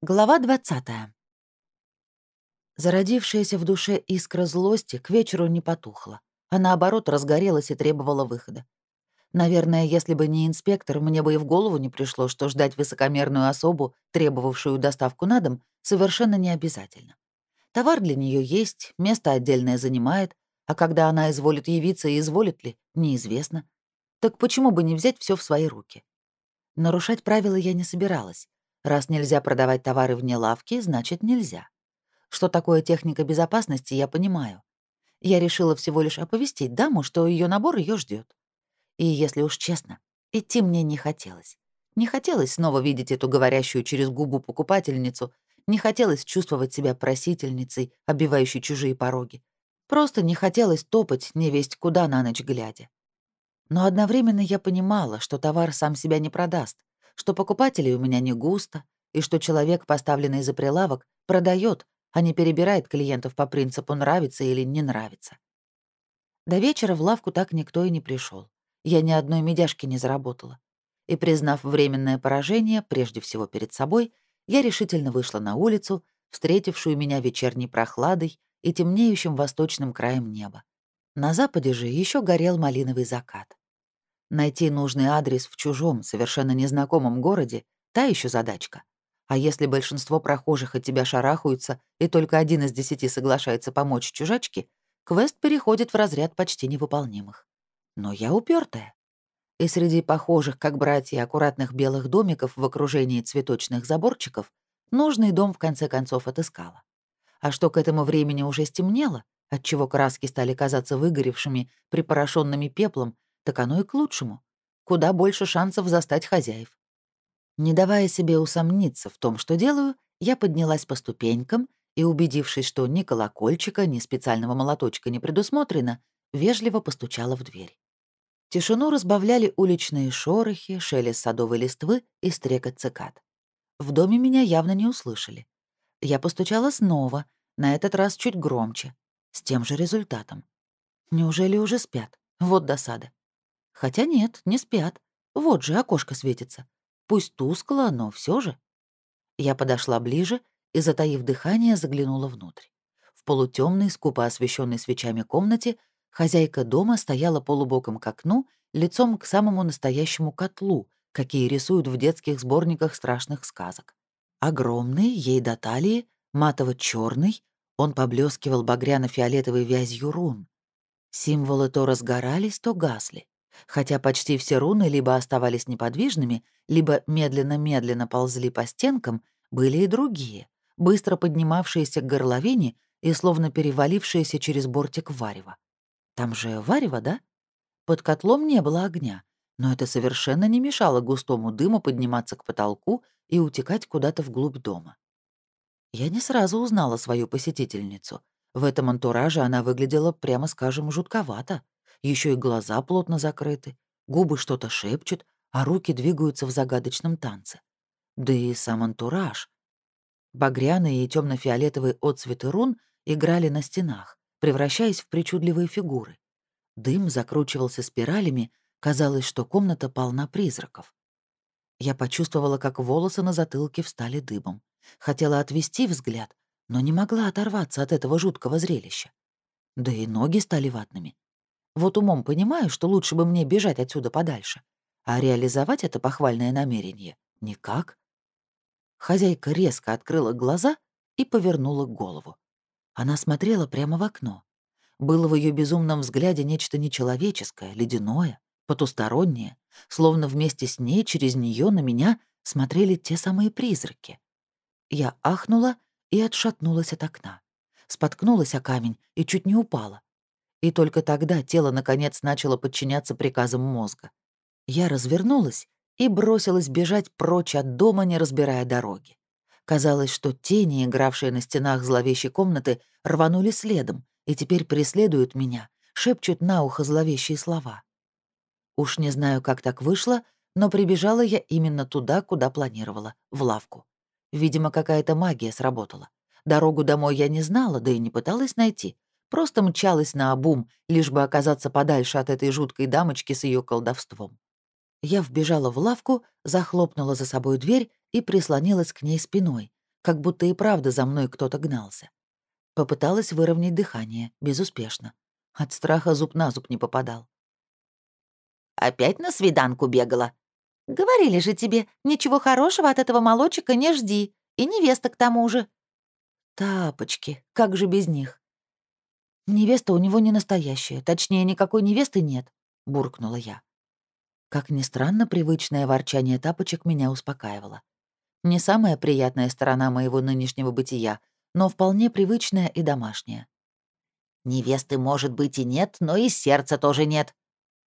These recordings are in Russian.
Глава 20. Зародившаяся в душе искра злости к вечеру не потухла, а наоборот разгорелась и требовала выхода. Наверное, если бы не инспектор, мне бы и в голову не пришло, что ждать высокомерную особу, требовавшую доставку на дом, совершенно не обязательно. Товар для нее есть, место отдельное занимает, а когда она изволит явиться и изволит ли, неизвестно. Так почему бы не взять все в свои руки? Нарушать правила я не собиралась. Раз нельзя продавать товары вне лавки, значит, нельзя. Что такое техника безопасности, я понимаю. Я решила всего лишь оповестить даму, что ее набор ее ждет. И если уж честно, идти мне не хотелось. Не хотелось снова видеть эту говорящую через губу покупательницу, не хотелось чувствовать себя просительницей, обивающей чужие пороги. Просто не хотелось топать невесть куда на ночь глядя. Но одновременно я понимала, что товар сам себя не продаст, что покупателей у меня не густо, и что человек, поставленный за прилавок, продает, а не перебирает клиентов по принципу нравится или не нравится. До вечера в лавку так никто и не пришел. Я ни одной медяшки не заработала. И, признав временное поражение, прежде всего перед собой, я решительно вышла на улицу, встретившую меня вечерней прохладой и темнеющим восточным краем неба. На западе же еще горел малиновый закат. Найти нужный адрес в чужом, совершенно незнакомом городе — та еще задачка. А если большинство прохожих от тебя шарахаются, и только один из десяти соглашается помочь чужачке, квест переходит в разряд почти невыполнимых. Но я упертая. И среди похожих, как братья, аккуратных белых домиков в окружении цветочных заборчиков нужный дом в конце концов отыскала. А что к этому времени уже стемнело, отчего краски стали казаться выгоревшими, припорошенными пеплом, так оно и к лучшему. Куда больше шансов застать хозяев. Не давая себе усомниться в том, что делаю, я поднялась по ступенькам и, убедившись, что ни колокольчика, ни специального молоточка не предусмотрено, вежливо постучала в дверь. Тишину разбавляли уличные шорохи, шелест садовой листвы и стрекот цикад. В доме меня явно не услышали. Я постучала снова, на этот раз чуть громче, с тем же результатом. Неужели уже спят? Вот досада. Хотя нет, не спят. Вот же окошко светится. Пусть тускло, но все же. Я подошла ближе и, затаив дыхание, заглянула внутрь. В полутемной, скупо освещенной свечами комнате хозяйка дома стояла полубоком к окну, лицом к самому настоящему котлу, какие рисуют в детских сборниках страшных сказок. Огромный, ей до талии, матово черный он поблескивал багряно-фиолетовой вязью рун. Символы то разгорались, то гасли хотя почти все руны либо оставались неподвижными, либо медленно-медленно ползли по стенкам, были и другие, быстро поднимавшиеся к горловине и словно перевалившиеся через бортик варева. Там же варево, да? Под котлом не было огня, но это совершенно не мешало густому дыму подниматься к потолку и утекать куда-то вглубь дома. Я не сразу узнала свою посетительницу. В этом антураже она выглядела, прямо скажем, жутковато еще и глаза плотно закрыты, губы что-то шепчут, а руки двигаются в загадочном танце. Да и сам антураж. Багряные и темно фиолетовые отцветы рун играли на стенах, превращаясь в причудливые фигуры. Дым закручивался спиралями, казалось, что комната полна призраков. Я почувствовала, как волосы на затылке встали дыбом. Хотела отвести взгляд, но не могла оторваться от этого жуткого зрелища. Да и ноги стали ватными. Вот умом понимаю, что лучше бы мне бежать отсюда подальше. А реализовать это похвальное намерение никак. Хозяйка резко открыла глаза и повернула голову. Она смотрела прямо в окно. Было в ее безумном взгляде нечто нечеловеческое, ледяное, потустороннее, словно вместе с ней через нее на меня смотрели те самые призраки. Я ахнула и отшатнулась от окна. Споткнулась о камень и чуть не упала. И только тогда тело, наконец, начало подчиняться приказам мозга. Я развернулась и бросилась бежать прочь от дома, не разбирая дороги. Казалось, что тени, игравшие на стенах зловещей комнаты, рванули следом и теперь преследуют меня, шепчут на ухо зловещие слова. Уж не знаю, как так вышло, но прибежала я именно туда, куда планировала, в лавку. Видимо, какая-то магия сработала. Дорогу домой я не знала, да и не пыталась найти, Просто мчалась на обум, лишь бы оказаться подальше от этой жуткой дамочки с ее колдовством. Я вбежала в лавку, захлопнула за собой дверь и прислонилась к ней спиной, как будто и правда за мной кто-то гнался. Попыталась выровнять дыхание, безуспешно. От страха зуб на зуб не попадал. «Опять на свиданку бегала?» «Говорили же тебе, ничего хорошего от этого молочика не жди, и невеста к тому же». Тапочки, как же без них? Невеста у него не настоящая, точнее, никакой невесты нет, буркнула я. Как ни странно, привычное ворчание тапочек меня успокаивало. Не самая приятная сторона моего нынешнего бытия, но вполне привычная и домашняя. «Невесты, может быть, и нет, но и сердца тоже нет».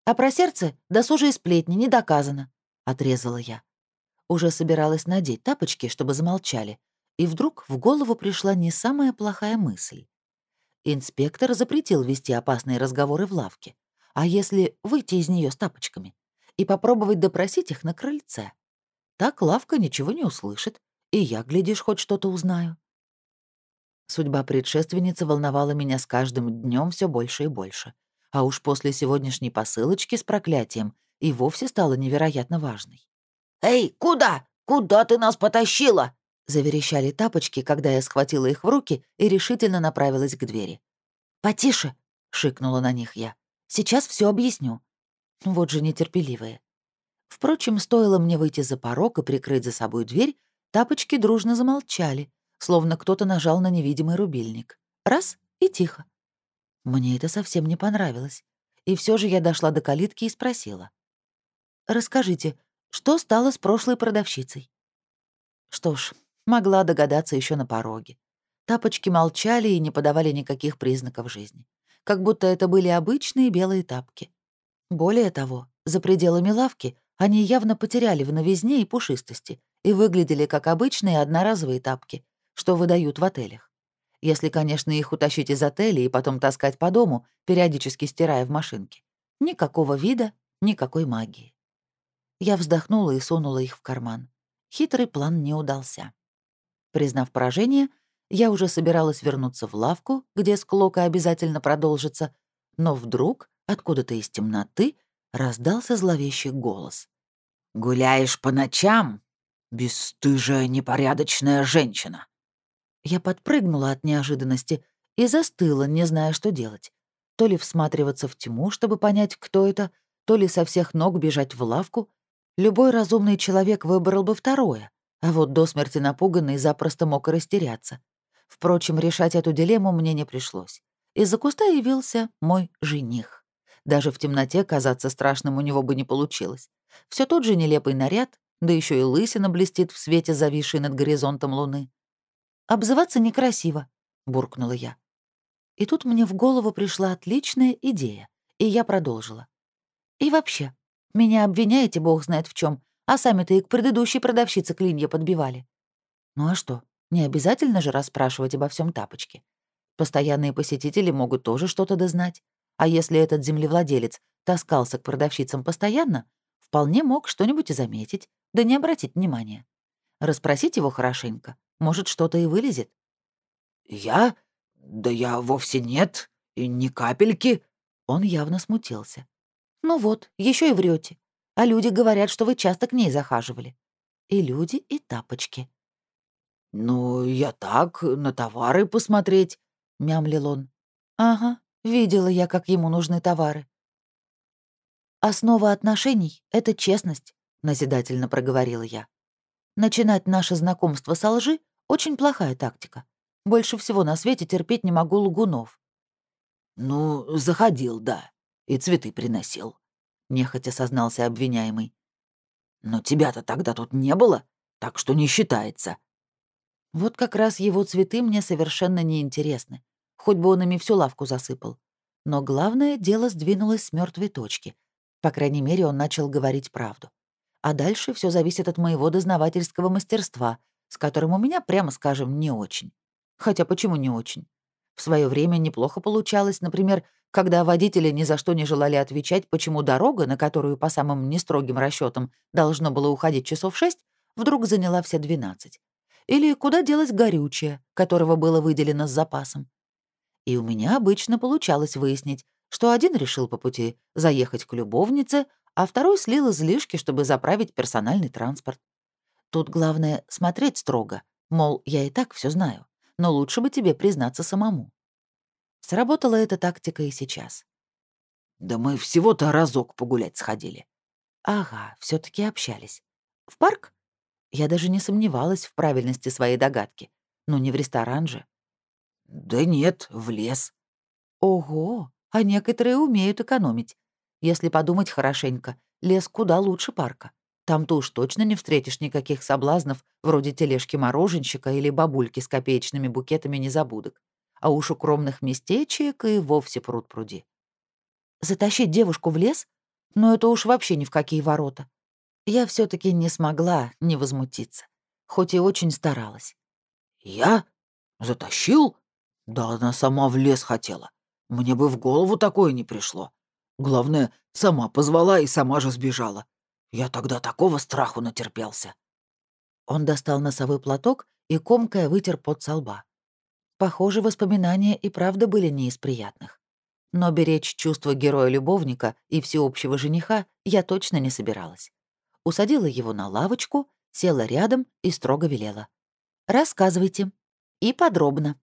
«А про сердце досужие сплетни не доказано», — отрезала я. Уже собиралась надеть тапочки, чтобы замолчали, и вдруг в голову пришла не самая плохая мысль. Инспектор запретил вести опасные разговоры в лавке. А если выйти из нее с тапочками? и попробовать допросить их на крыльце. Так лавка ничего не услышит, и я, глядишь, хоть что-то узнаю. Судьба предшественницы волновала меня с каждым днем все больше и больше. А уж после сегодняшней посылочки с проклятием и вовсе стала невероятно важной. «Эй, куда? Куда ты нас потащила?» — заверещали тапочки, когда я схватила их в руки и решительно направилась к двери. «Потише!» — шикнула на них я. «Сейчас все объясню. Вот же нетерпеливые. Впрочем, стоило мне выйти за порог и прикрыть за собой дверь, тапочки дружно замолчали, словно кто-то нажал на невидимый рубильник. Раз — и тихо. Мне это совсем не понравилось. И все же я дошла до калитки и спросила. «Расскажите, что стало с прошлой продавщицей?» Что ж, могла догадаться еще на пороге. Тапочки молчали и не подавали никаких признаков жизни. Как будто это были обычные белые тапки. Более того, за пределами лавки они явно потеряли в новизне и пушистости и выглядели как обычные одноразовые тапки, что выдают в отелях. Если, конечно, их утащить из отеля и потом таскать по дому, периодически стирая в машинке. Никакого вида, никакой магии. Я вздохнула и сунула их в карман. Хитрый план не удался. Признав поражение, я уже собиралась вернуться в лавку, где склока обязательно продолжится, но вдруг Откуда-то из темноты раздался зловещий голос. «Гуляешь по ночам? Бесстыжая непорядочная женщина!» Я подпрыгнула от неожиданности и застыла, не зная, что делать. То ли всматриваться в тьму, чтобы понять, кто это, то ли со всех ног бежать в лавку. Любой разумный человек выбрал бы второе, а вот до смерти напуганный запросто мог и растеряться. Впрочем, решать эту дилемму мне не пришлось. Из-за куста явился мой жених. Даже в темноте казаться страшным у него бы не получилось. Все тот же нелепый наряд, да еще и лысина блестит в свете зависшей над горизонтом луны. «Обзываться некрасиво», — буркнула я. И тут мне в голову пришла отличная идея, и я продолжила. «И вообще, меня обвиняете, бог знает в чем, а сами-то и к предыдущей продавщице клинья подбивали. Ну а что, не обязательно же расспрашивать обо всем тапочке. Постоянные посетители могут тоже что-то дознать. А если этот землевладелец таскался к продавщицам постоянно, вполне мог что-нибудь и заметить, да не обратить внимания. Расспросить его хорошенько, может, что-то и вылезет. «Я? Да я вовсе нет, и ни капельки». Он явно смутился. «Ну вот, еще и врете. А люди говорят, что вы часто к ней захаживали. И люди, и тапочки». «Ну, я так, на товары посмотреть», — мямлил он. «Ага, Видела я, как ему нужны товары. «Основа отношений — это честность», — назидательно проговорила я. «Начинать наше знакомство со лжи — очень плохая тактика. Больше всего на свете терпеть не могу лгунов». «Ну, заходил, да, и цветы приносил», — нехотя сознался обвиняемый. «Но тебя-то тогда тут не было, так что не считается». Вот как раз его цветы мне совершенно неинтересны хоть бы он ими всю лавку засыпал. Но главное, дело сдвинулось с мертвой точки. По крайней мере, он начал говорить правду. А дальше все зависит от моего дознавательского мастерства, с которым у меня, прямо скажем, не очень. Хотя почему не очень? В свое время неплохо получалось, например, когда водители ни за что не желали отвечать, почему дорога, на которую по самым нестрогим расчетам должно было уходить часов шесть, вдруг заняла все двенадцать. Или куда делось горючее, которого было выделено с запасом и у меня обычно получалось выяснить, что один решил по пути заехать к любовнице, а второй слил излишки, чтобы заправить персональный транспорт. Тут главное — смотреть строго, Мол, я и так все знаю, но лучше бы тебе признаться самому. Сработала эта тактика и сейчас. Да мы всего-то разок погулять сходили. Ага, все таки общались. В парк? Я даже не сомневалась в правильности своей догадки. Ну, не в ресторан же. Да нет, в лес. Ого, а некоторые умеют экономить. Если подумать хорошенько, лес куда лучше парка. Там-то уж точно не встретишь никаких соблазнов, вроде тележки мороженщика или бабульки с копеечными букетами незабудок. А уж укромных местечек и вовсе пруд пруди. Затащить девушку в лес? Ну это уж вообще ни в какие ворота. Я все таки не смогла не возмутиться, хоть и очень старалась. Я? Затащил? Да она сама в лес хотела. Мне бы в голову такое не пришло. Главное, сама позвала и сама же сбежала. Я тогда такого страху натерпелся. Он достал носовой платок и, комкая, вытер пот со лба. Похоже, воспоминания и правда были не из приятных. Но беречь чувства героя-любовника и всеобщего жениха я точно не собиралась. Усадила его на лавочку, села рядом и строго велела. «Рассказывайте. И подробно».